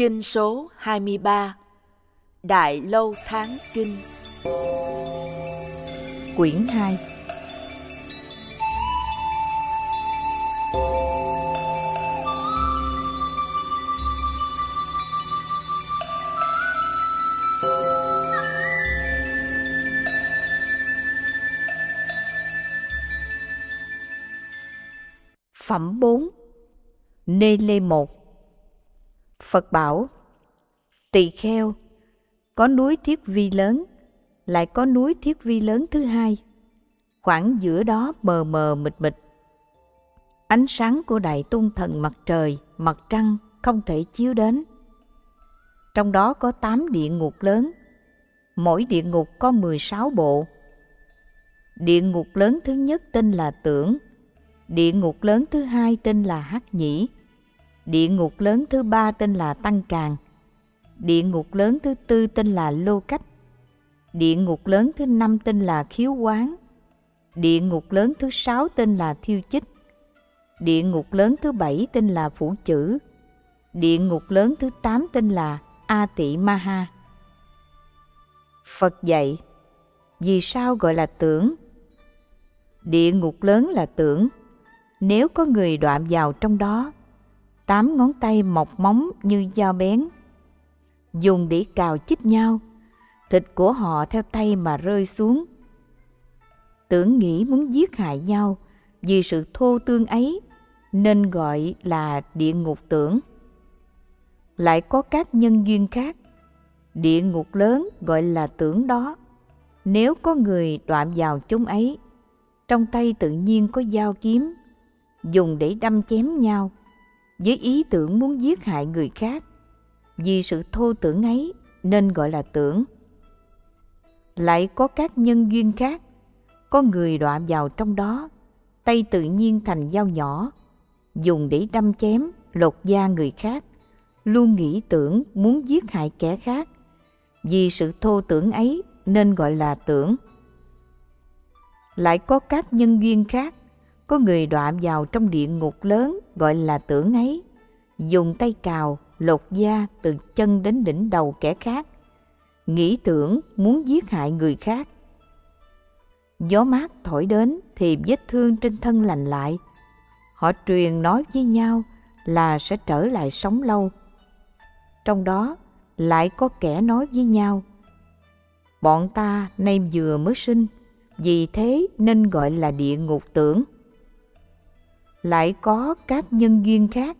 Kinh số 23 Đại Lâu Tháng Kinh. Quyển 2 Phẩm 4 Nê Lê 1 Phật bảo Tỳ kheo Có núi thiết vi lớn Lại có núi thiết vi lớn thứ hai. Khoảng giữa đó mờ mờ mịt mịt. Ánh sáng của đại tôn thần mặt trời, mặt trăng không thể chiếu đến. Trong đó có tám địa ngục lớn. Mỗi địa ngục có 16 bộ. Địa ngục lớn thứ nhất tên là tưởng Địa ngục lớn thứ hai tên là Hắc Nhĩ. Địa ngục lớn thứ ba tên là Tăng Càng. Địa ngục lớn thứ tư tên là Lô Cách. Địa ngục lớn thứ năm tên là Khiếu Quán. Địa ngục lớn thứ sáu tên là Thiêu Chích. Địa ngục lớn thứ bảy tên là Phủ Chữ. Địa ngục lớn thứ tám tên là A Tị Ma Ha. Phật dạy, vì sao gọi là tưởng? Địa ngục lớn là tưởng, nếu có người đoạn vào trong đó, tám ngón tay mọc móng như dao bén, dùng để cào chích nhau, thịt của họ theo tay mà rơi xuống. Tưởng nghĩ muốn giết hại nhau vì sự thô tương ấy nên gọi là địa ngục tưởng. Lại có các nhân duyên khác, địa ngục lớn gọi là tưởng đó. Nếu có người đoạn vào chúng ấy, trong tay tự nhiên có dao kiếm, dùng để đâm chém nhau với ý tưởng muốn giết hại người khác. Vì sự thô tưởng ấy nên gọi là tưởng. Lại có các nhân duyên khác. Có người đọa vào trong đó, tay tự nhiên thành dao nhỏ, dùng để đâm chém, lột da người khác, luôn nghĩ tưởng muốn giết hại kẻ khác. Vì sự thô tưởng ấy nên gọi là tưởng. Lại có các nhân duyên khác có người đọa vào trong địa ngục lớn gọi là tưởng ấy, dùng tay cào, lột da từ chân đến đỉnh đầu kẻ khác, nghĩ tưởng muốn giết hại người khác. Gió mát thổi đến thì vết thương trên thân lành lại. Họ truyền nói với nhau là sẽ trở lại sống lâu. Trong đó lại có kẻ nói với nhau, bọn ta nay vừa mới sinh, vì thế nên gọi là địa ngục tưởng lại có các nhân duyên khác.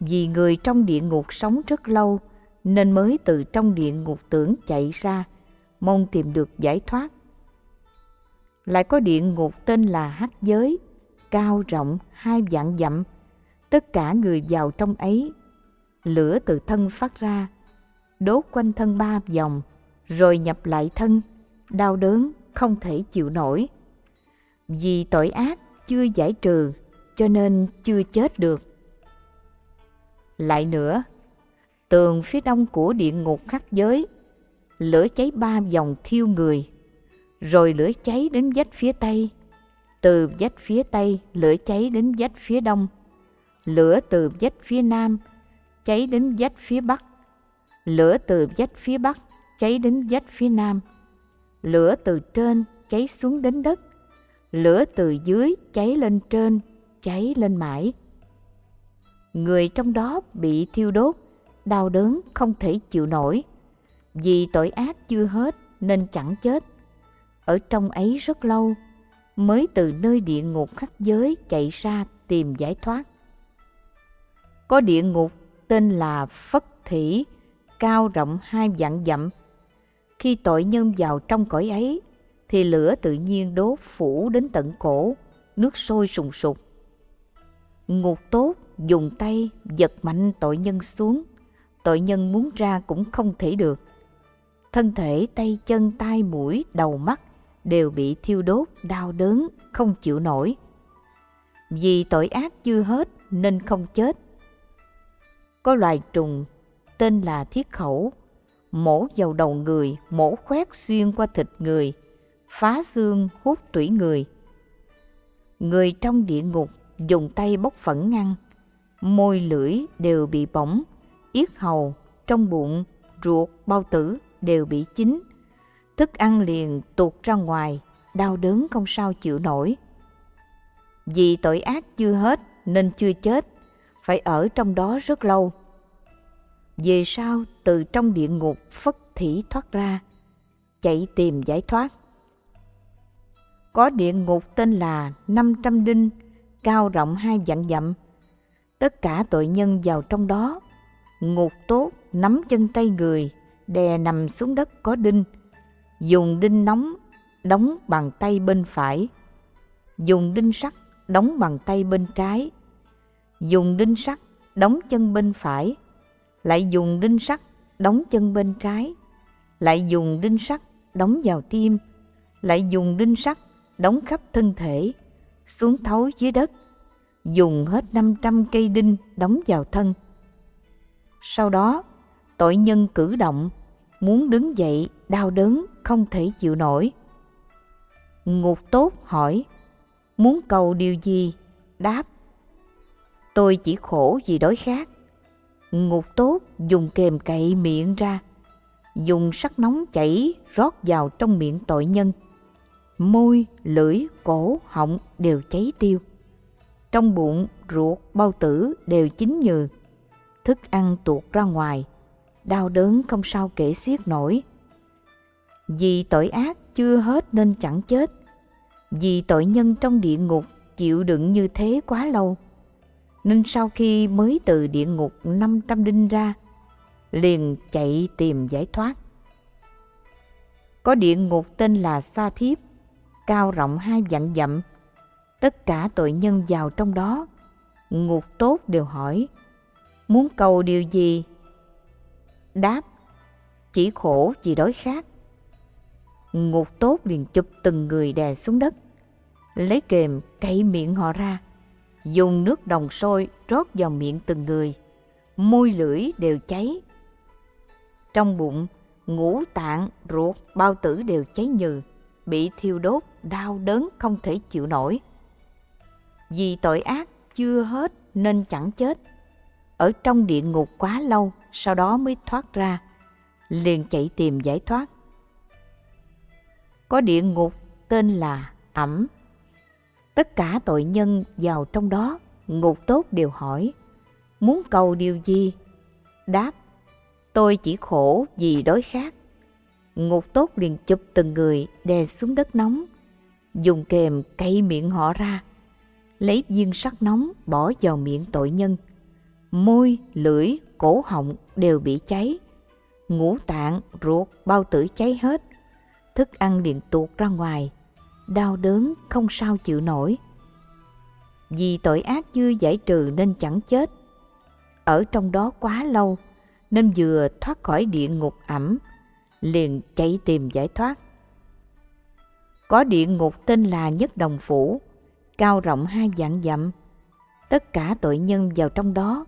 Vì người trong địa ngục sống rất lâu, nên mới từ trong địa ngục tưởng chạy ra, mong tìm được giải thoát. Lại có địa ngục tên là hắc giới, cao rộng, hai vạn dặm. Tất cả người vào trong ấy, lửa từ thân phát ra, đốt quanh thân ba vòng, rồi nhập lại thân, đau đớn, không thể chịu nổi. Vì tội ác chưa giải trừ cho nên chưa chết được. Lại nữa, tường phía đông của địa ngục khắc giới, lửa cháy ba vòng thiêu người, rồi lửa cháy đến vách phía tây, từ vách phía tây lửa cháy đến vách phía đông, lửa từ vách phía nam cháy đến vách phía bắc, lửa từ vách phía bắc cháy đến vách phía nam, lửa từ trên cháy xuống đến đất, lửa từ dưới cháy lên trên cháy lên mãi. Người trong đó bị thiêu đốt, đau đớn không thể chịu nổi. Vì tội ác chưa hết nên chẳng chết. Ở trong ấy rất lâu, mới từ nơi địa ngục khắc giới chạy ra tìm giải thoát. Có địa ngục tên là Phất Thỉ, cao rộng hai vạn dặm. Khi tội nhân vào trong cõi ấy, thì lửa tự nhiên đốt phủ đến tận cổ, nước sôi sùng sục. Ngục tốt dùng tay giật mạnh tội nhân xuống, tội nhân muốn ra cũng không thể được. Thân thể tay chân tai mũi đầu mắt đều bị thiêu đốt đau đớn không chịu nổi. Vì tội ác chưa hết nên không chết. Có loài trùng tên là thiết khẩu, mổ vào đầu người, mổ khoét xuyên qua thịt người, phá xương hút tủy người. Người trong địa ngục dùng tay bóc phẫn ngăn, môi lưỡi đều bị bỏng, yết hầu, trong bụng, ruột, bao tử đều bị chín. Thức ăn liền tuột ra ngoài, đau đớn không sao chịu nổi. Vì tội ác chưa hết nên chưa chết, phải ở trong đó rất lâu. Về sau từ trong địa ngục phất thỉ thoát ra, chạy tìm giải thoát. Có địa ngục tên là 500 đinh, cao rộng hai dặm dặm. Tất cả tội nhân vào trong đó, ngục tốt nắm chân tay người, đè nằm xuống đất có đinh, dùng đinh nóng đóng bằng tay bên phải, dùng đinh sắt đóng bằng tay bên trái, dùng đinh sắt đóng chân bên phải, lại dùng đinh sắt đóng chân bên trái, lại dùng đinh sắt đóng vào tim, lại dùng đinh sắt đóng khắp thân thể, xuống thấu dưới đất, dùng hết 500 cây đinh đóng vào thân. Sau đó, tội nhân cử động, muốn đứng dậy đau đớn không thể chịu nổi. Ngục tốt hỏi, muốn cầu điều gì? Đáp, tôi chỉ khổ vì đói khát. Ngục tốt dùng kềm cậy miệng ra, dùng sắc nóng chảy rót vào trong miệng tội nhân. Môi, lưỡi, cổ, họng đều cháy tiêu. Trong bụng, ruột, bao tử đều chín nhừ. Thức ăn tuột ra ngoài, đau đớn không sao kể xiết nổi. Vì tội ác chưa hết nên chẳng chết. Vì tội nhân trong địa ngục chịu đựng như thế quá lâu. Nên sau khi mới từ địa ngục 500 đinh ra, liền chạy tìm giải thoát. Có địa ngục tên là Sa Thiếp, cao rộng hai vạn dặm. Tất cả tội nhân vào trong đó, ngục tốt đều hỏi, muốn cầu điều gì? Đáp, chỉ khổ vì đói khát. Ngục tốt liền chụp từng người đè xuống đất, lấy kềm cậy miệng họ ra, dùng nước đồng sôi rót vào miệng từng người, môi lưỡi đều cháy. Trong bụng, ngũ tạng, ruột, bao tử đều cháy nhừ, bị thiêu đốt, đau đớn không thể chịu nổi. Vì tội ác chưa hết nên chẳng chết. Ở trong địa ngục quá lâu, sau đó mới thoát ra, liền chạy tìm giải thoát. Có địa ngục tên là ẩm. Tất cả tội nhân vào trong đó, ngục tốt đều hỏi, muốn cầu điều gì? Đáp, tôi chỉ khổ vì đói khát. Ngục tốt liền chụp từng người đè xuống đất nóng, dùng kềm cây miệng họ ra, lấy viên sắt nóng bỏ vào miệng tội nhân. Môi, lưỡi, cổ họng đều bị cháy. Ngũ tạng, ruột, bao tử cháy hết. Thức ăn liền tuột ra ngoài, đau đớn không sao chịu nổi. Vì tội ác chưa giải trừ nên chẳng chết. Ở trong đó quá lâu, nên vừa thoát khỏi địa ngục ẩm, liền chạy tìm giải thoát. Có địa ngục tên là Nhất Đồng Phủ, cao rộng hai vạn dặm. Tất cả tội nhân vào trong đó,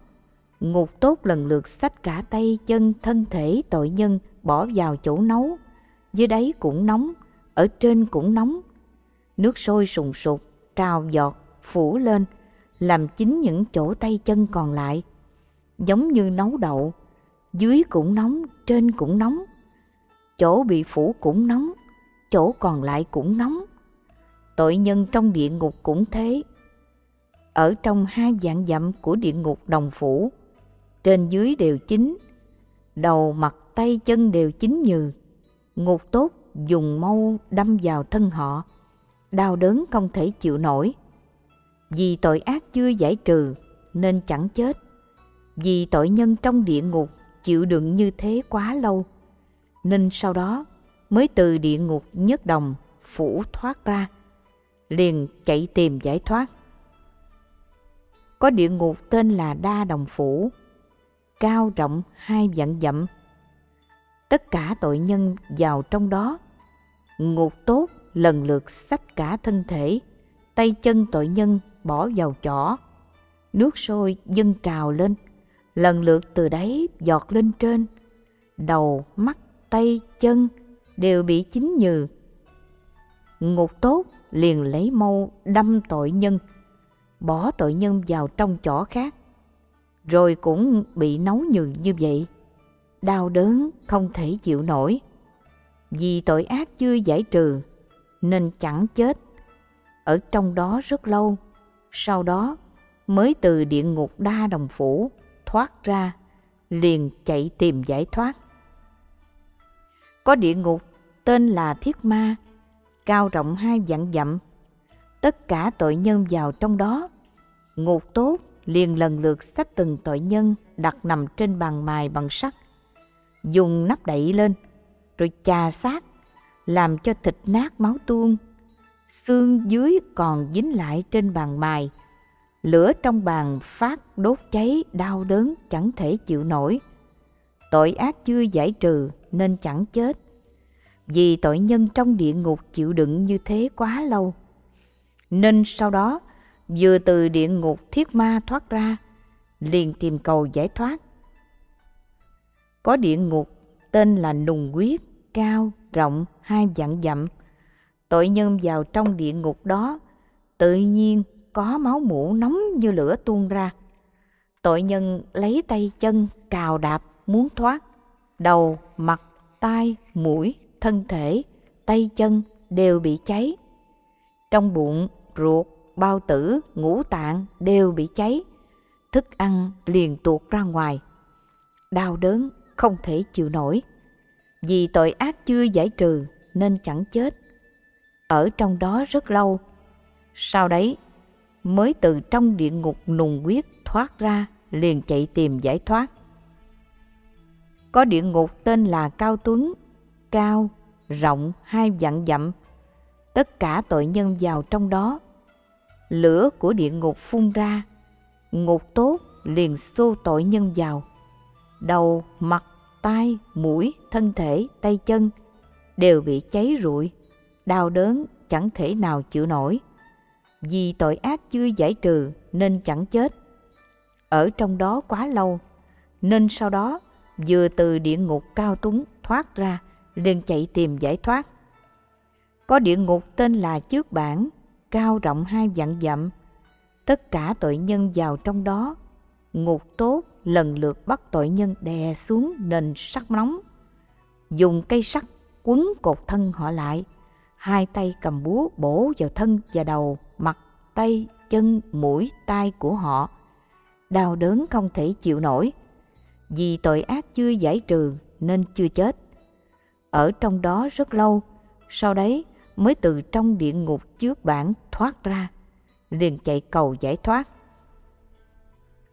ngục tốt lần lượt xách cả tay chân thân thể tội nhân bỏ vào chỗ nấu. Dưới đáy cũng nóng, ở trên cũng nóng. Nước sôi sùng sục, trào giọt, phủ lên, làm chín những chỗ tay chân còn lại. Giống như nấu đậu, dưới cũng nóng, trên cũng nóng. Chỗ bị phủ cũng nóng, chỗ còn lại cũng nóng. Tội nhân trong địa ngục cũng thế. Ở trong hai dạng dặm của địa ngục đồng phủ, trên dưới đều chín, đầu mặt tay chân đều chín nhừ. Ngục tốt dùng mâu đâm vào thân họ, đau đớn không thể chịu nổi. Vì tội ác chưa giải trừ nên chẳng chết. Vì tội nhân trong địa ngục chịu đựng như thế quá lâu, nên sau đó mới từ địa ngục nhất đồng phủ thoát ra, liền chạy tìm giải thoát. Có địa ngục tên là Đa Đồng Phủ, cao rộng hai vạn dặm. Tất cả tội nhân vào trong đó, ngục tốt lần lượt xách cả thân thể, tay chân tội nhân bỏ vào chỏ. Nước sôi dâng trào lên, lần lượt từ đáy giọt lên trên. Đầu, mắt, tay, chân đều bị chín nhừ. Ngục tốt liền lấy mâu đâm tội nhân, bỏ tội nhân vào trong chỗ khác, rồi cũng bị nấu nhừ như vậy. đau đớn không thể chịu nổi. Vì tội ác chưa giải trừ nên chẳng chết. Ở trong đó rất lâu, sau đó mới từ địa ngục đa đồng phủ thoát ra, liền chạy tìm giải thoát. Có địa ngục tên là Thiết Ma, cao rộng hai vạn dặm. Tất cả tội nhân vào trong đó. Ngục tốt liền lần lượt xách từng tội nhân đặt nằm trên bàn mài bằng sắt, dùng nắp đậy lên, rồi chà sát, làm cho thịt nát máu tuôn. Xương dưới còn dính lại trên bàn mài. Lửa trong bàn phát đốt cháy đau đớn chẳng thể chịu nổi. Tội ác chưa giải trừ nên chẳng chết. Vì tội nhân trong địa ngục chịu đựng như thế quá lâu. Nên sau đó vừa từ địa ngục thiết ma thoát ra, liền tìm cầu giải thoát. Có địa ngục tên là nùng quyết, cao, rộng, hai dặn dặm. Tội nhân vào trong địa ngục đó, tự nhiên có máu mũ nóng như lửa tuôn ra. Tội nhân lấy tay chân cào đạp muốn thoát, đầu, mặt, tai, mũi, thân thể, tay chân đều bị cháy. Trong bụng, ruột, bao tử, ngũ tạng đều bị cháy. Thức ăn liền tuột ra ngoài. Đau đớn không thể chịu nổi. Vì tội ác chưa giải trừ nên chẳng chết. Ở trong đó rất lâu. Sau đấy mới từ trong địa ngục nùng quyết thoát ra liền chạy tìm giải thoát. Có địa ngục tên là Cao Tuấn, cao, rộng hai dặn dặm. Tất cả tội nhân vào trong đó lửa của địa ngục phun ra, ngục tốt liền xô tội nhân vào. Đầu, mặt, tai, mũi, thân thể, tay chân đều bị cháy rụi, đau đớn chẳng thể nào chịu nổi. Vì tội ác chưa giải trừ nên chẳng chết. Ở trong đó quá lâu, nên sau đó vừa từ địa ngục cao túng thoát ra, liền chạy tìm giải thoát. Có địa ngục tên là trước bản, cao rộng hai vạn dặm. Tất cả tội nhân vào trong đó, ngục tốt lần lượt bắt tội nhân đè xuống nền sắt nóng. Dùng cây sắt quấn cột thân họ lại, hai tay cầm búa bổ vào thân và đầu, mặt, tay, chân, mũi, tai của họ. Đau đớn không thể chịu nổi, vì tội ác chưa giải trừ nên chưa chết. Ở trong đó rất lâu, sau đấy mới từ trong địa ngục trước bản thoát ra, liền chạy cầu giải thoát.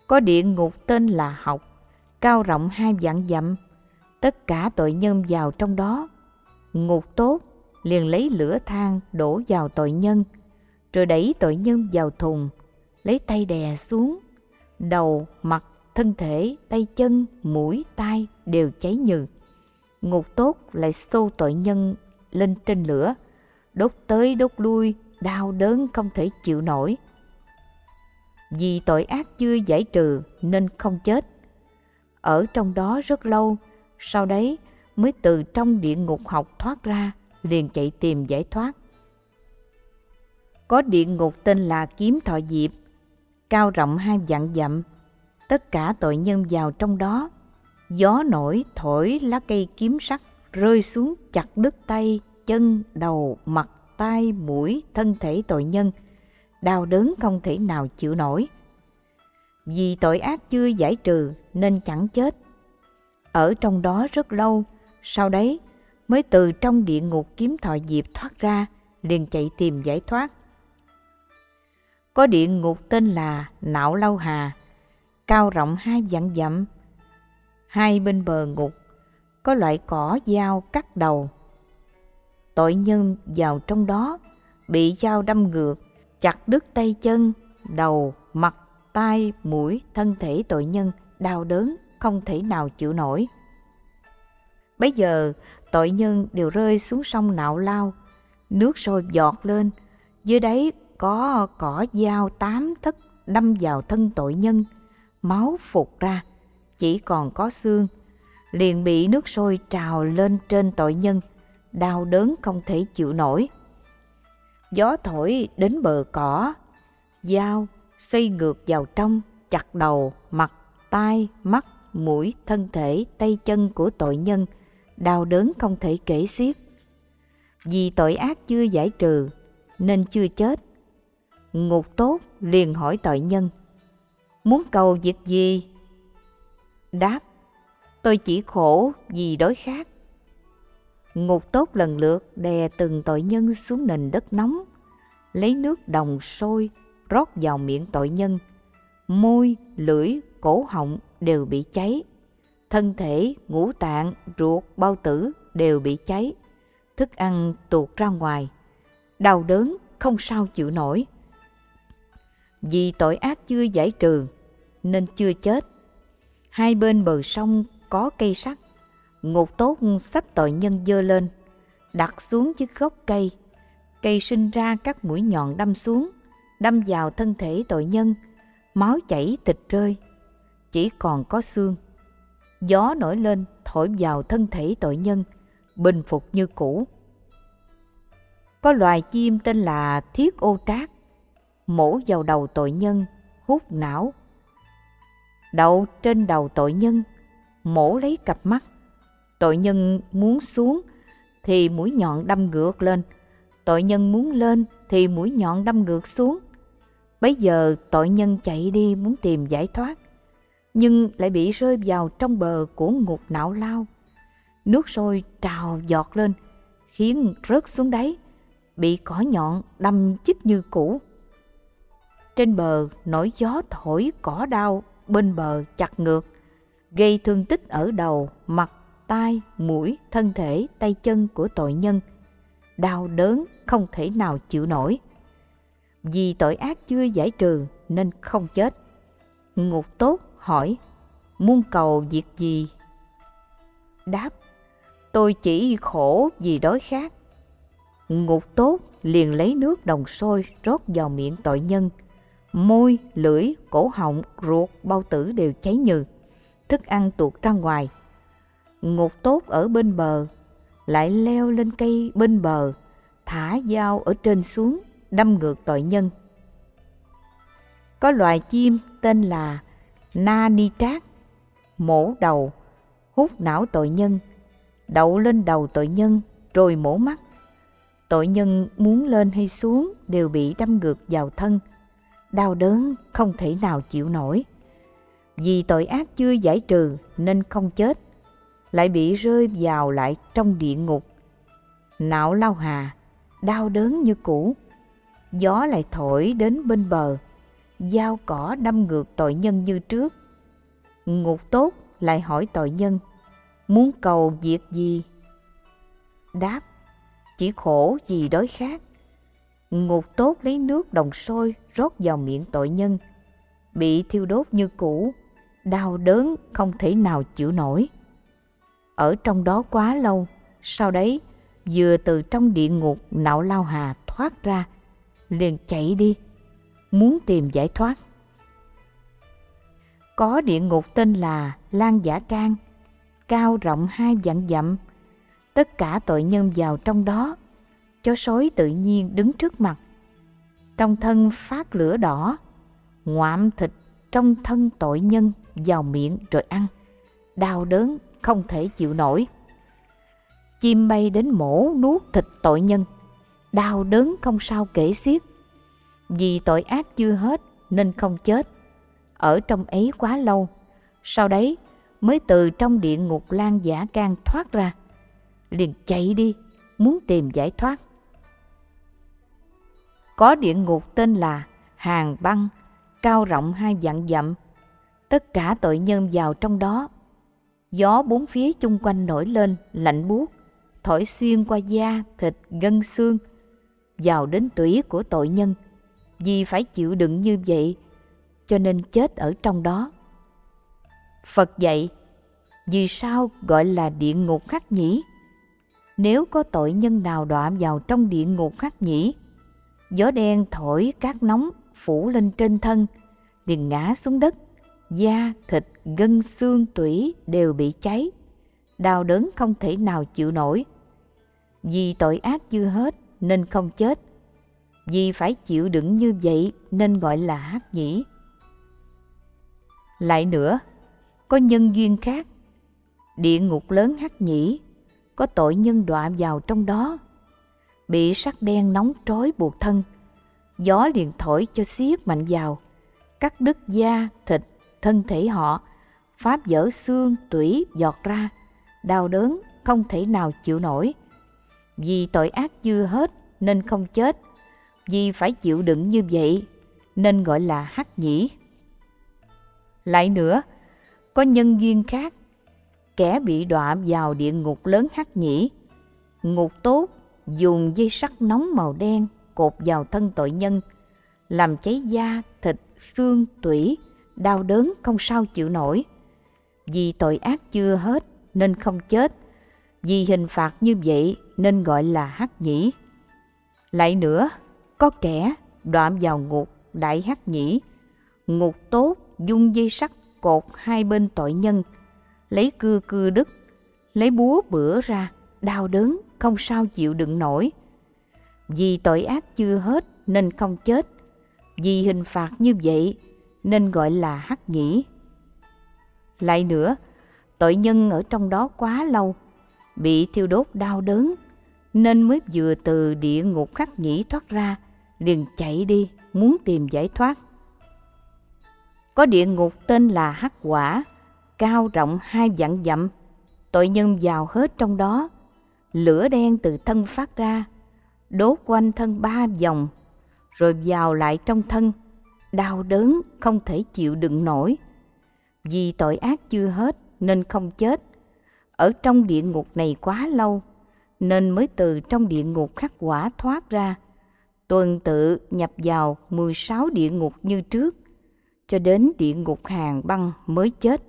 Có địa ngục tên là học, cao rộng hai vạn dặm, tất cả tội nhân vào trong đó. Ngục tốt liền lấy lửa than đổ vào tội nhân, rồi đẩy tội nhân vào thùng, lấy tay đè xuống, đầu, mặt, thân thể, tay chân, mũi, tai đều cháy nhừ. Ngục tốt lại xô tội nhân lên trên lửa, đốt tới đốt lui, đau đớn không thể chịu nổi. Vì tội ác chưa giải trừ nên không chết. Ở trong đó rất lâu, sau đấy mới từ trong địa ngục học thoát ra, liền chạy tìm giải thoát. Có địa ngục tên là Kiếm Thọ Diệp, cao rộng hai dặn dặm. Tất cả tội nhân vào trong đó, gió nổi thổi lá cây kiếm sắt rơi xuống chặt đứt tay, chân, đầu, mặt, tai, mũi, thân thể tội nhân, đau đớn không thể nào chịu nổi. Vì tội ác chưa giải trừ nên chẳng chết. Ở trong đó rất lâu, sau đấy mới từ trong địa ngục kiếm thọ diệp thoát ra, liền chạy tìm giải thoát. Có địa ngục tên là Nạo Lâu Hà, cao rộng hai dặn dặm. Hai bên bờ ngục có loại cỏ dao cắt đầu. Tội nhân vào trong đó bị dao đâm ngược, chặt đứt tay chân, đầu, mặt, tai, mũi, thân thể tội nhân đau đớn không thể nào chịu nổi. Bây giờ tội nhân đều rơi xuống sông nạo lao, nước sôi giọt lên, dưới đáy có cỏ dao tám thức đâm vào thân tội nhân, máu phục ra, chỉ còn có xương liền bị nước sôi trào lên trên tội nhân, đau đớn không thể chịu nổi. Gió thổi đến bờ cỏ, dao xoay ngược vào trong, chặt đầu, mặt, tai, mắt, mũi, thân thể, tay chân của tội nhân, đau đớn không thể kể xiết. Vì tội ác chưa giải trừ, nên chưa chết. Ngục tốt liền hỏi tội nhân, muốn cầu việc gì? Đáp, tôi chỉ khổ vì đói khát. Ngục tốt lần lượt đè từng tội nhân xuống nền đất nóng, lấy nước đồng sôi rót vào miệng tội nhân. Môi, lưỡi, cổ họng đều bị cháy. Thân thể, ngũ tạng, ruột, bao tử đều bị cháy. Thức ăn tuột ra ngoài. Đau đớn không sao chịu nổi. Vì tội ác chưa giải trừ nên chưa chết. Hai bên bờ sông có cây sắt. Ngục tốt sách tội nhân dơ lên, đặt xuống chiếc gốc cây. Cây sinh ra các mũi nhọn đâm xuống, đâm vào thân thể tội nhân, máu chảy thịt rơi, chỉ còn có xương. Gió nổi lên thổi vào thân thể tội nhân, bình phục như cũ. Có loài chim tên là thiết ô trác, mổ vào đầu tội nhân, hút não. Đậu trên đầu tội nhân, mổ lấy cặp mắt. Tội nhân muốn xuống thì mũi nhọn đâm ngược lên, tội nhân muốn lên thì mũi nhọn đâm ngược xuống. Bấy giờ tội nhân chạy đi muốn tìm giải thoát, nhưng lại bị rơi vào trong bờ của ngục não lao. Nước sôi trào giọt lên, khiến rớt xuống đáy, bị cỏ nhọn đâm chích như cũ. Trên bờ nổi gió thổi cỏ đau bên bờ chặt ngược, gây thương tích ở đầu, mặt, tai, mũi, thân thể, tay chân của tội nhân. Đau đớn không thể nào chịu nổi. Vì tội ác chưa giải trừ nên không chết. Ngục tốt hỏi, muôn cầu việc gì? Đáp, tôi chỉ khổ vì đói khát. Ngục tốt liền lấy nước đồng sôi rót vào miệng tội nhân. Môi, lưỡi, cổ họng, ruột, bao tử đều cháy nhừ. Thức ăn tuột ra ngoài. Ngục tốt ở bên bờ, lại leo lên cây bên bờ, thả dao ở trên xuống đâm ngược tội nhân. Có loài chim tên là na ni trác, mổ đầu, hút não tội nhân, đậu lên đầu tội nhân rồi mổ mắt. Tội nhân muốn lên hay xuống đều bị đâm ngược vào thân, đau đớn không thể nào chịu nổi. Vì tội ác chưa giải trừ nên không chết, lại bị rơi vào lại trong địa ngục. Não lao hà, đau đớn như cũ gió lại thổi đến bên bờ, dao cỏ đâm ngược tội nhân như trước. Ngục tốt lại hỏi tội nhân, muốn cầu việc gì? Đáp, chỉ khổ vì đói khát. Ngục tốt lấy nước đồng sôi rót vào miệng tội nhân, bị thiêu đốt như cũ, đau đớn không thể nào chịu nổi. Ở trong đó quá lâu, sau đấy vừa từ trong địa ngục nạo lao hà thoát ra, liền chạy đi, muốn tìm giải thoát. Có địa ngục tên là Lan Giả Can, cao rộng hai vạn dặm. Tất cả tội nhân vào trong đó, chó sói tự nhiên đứng trước mặt. Trong thân phát lửa đỏ, ngoạm thịt trong thân tội nhân vào miệng rồi ăn. Đau đớn không thể chịu nổi. Chim bay đến mổ nuốt thịt tội nhân đau đớn không sao kể xiết. Vì tội ác chưa hết nên không chết. Ở trong ấy quá lâu, sau đấy mới từ trong địa ngục lan giả can thoát ra. Liền chạy đi, muốn tìm giải thoát. Có địa ngục tên là Hàng Băng, cao rộng hai vạn dặm. Tất cả tội nhân vào trong đó. Gió bốn phía chung quanh nổi lên, lạnh buốt, thổi xuyên qua da, thịt, gân xương, vào đến tủy của tội nhân vì phải chịu đựng như vậy cho nên chết ở trong đó phật dạy vì sao gọi là địa ngục khắc nhĩ nếu có tội nhân nào đọa vào trong địa ngục khắc nhĩ gió đen thổi cát nóng phủ lên trên thân liền ngã xuống đất da thịt gân xương tủy đều bị cháy đau đớn không thể nào chịu nổi vì tội ác chưa hết nên không chết. Vì phải chịu đựng như vậy nên gọi là hát nhĩ. Lại nữa, có nhân duyên khác. Địa ngục lớn hắc nhĩ, có tội nhân đọa vào trong đó. Bị sắc đen nóng trói buộc thân, gió liền thổi cho xiết mạnh vào, cắt đứt da, thịt, thân thể họ, pháp dở xương, tủy giọt ra, đau đớn không thể nào chịu nổi. Vì tội ác chưa hết nên không chết, vì phải chịu đựng như vậy nên gọi là hắc nhĩ. Lại nữa, có nhân duyên khác, kẻ bị đọa vào địa ngục lớn hắc nhĩ. Ngục tốt dùng dây sắt nóng màu đen cột vào thân tội nhân, làm cháy da, thịt, xương, tủy, đau đớn không sao chịu nổi. Vì tội ác chưa hết nên không chết, vì hình phạt như vậy nên gọi là hắc nhĩ. Lại nữa, có kẻ đoạn vào ngục đại hắc nhĩ, ngục tốt dung dây sắt cột hai bên tội nhân, lấy cưa cưa đứt, lấy búa bữa ra, đau đớn không sao chịu đựng nổi. Vì tội ác chưa hết nên không chết, vì hình phạt như vậy nên gọi là hắc nhĩ. Lại nữa, tội nhân ở trong đó quá lâu, bị thiêu đốt đau đớn, nên mới vừa từ địa ngục khắc nhĩ thoát ra, liền chạy đi, muốn tìm giải thoát. Có địa ngục tên là Hắc Quả, cao rộng hai vạn dặm, tội nhân vào hết trong đó, lửa đen từ thân phát ra, đốt quanh thân ba vòng, rồi vào lại trong thân, đau đớn không thể chịu đựng nổi. Vì tội ác chưa hết nên không chết. Ở trong địa ngục này quá lâu, nên mới từ trong địa ngục khắc quả thoát ra, tuần tự nhập vào 16 địa ngục như trước, cho đến địa ngục hàng băng mới chết.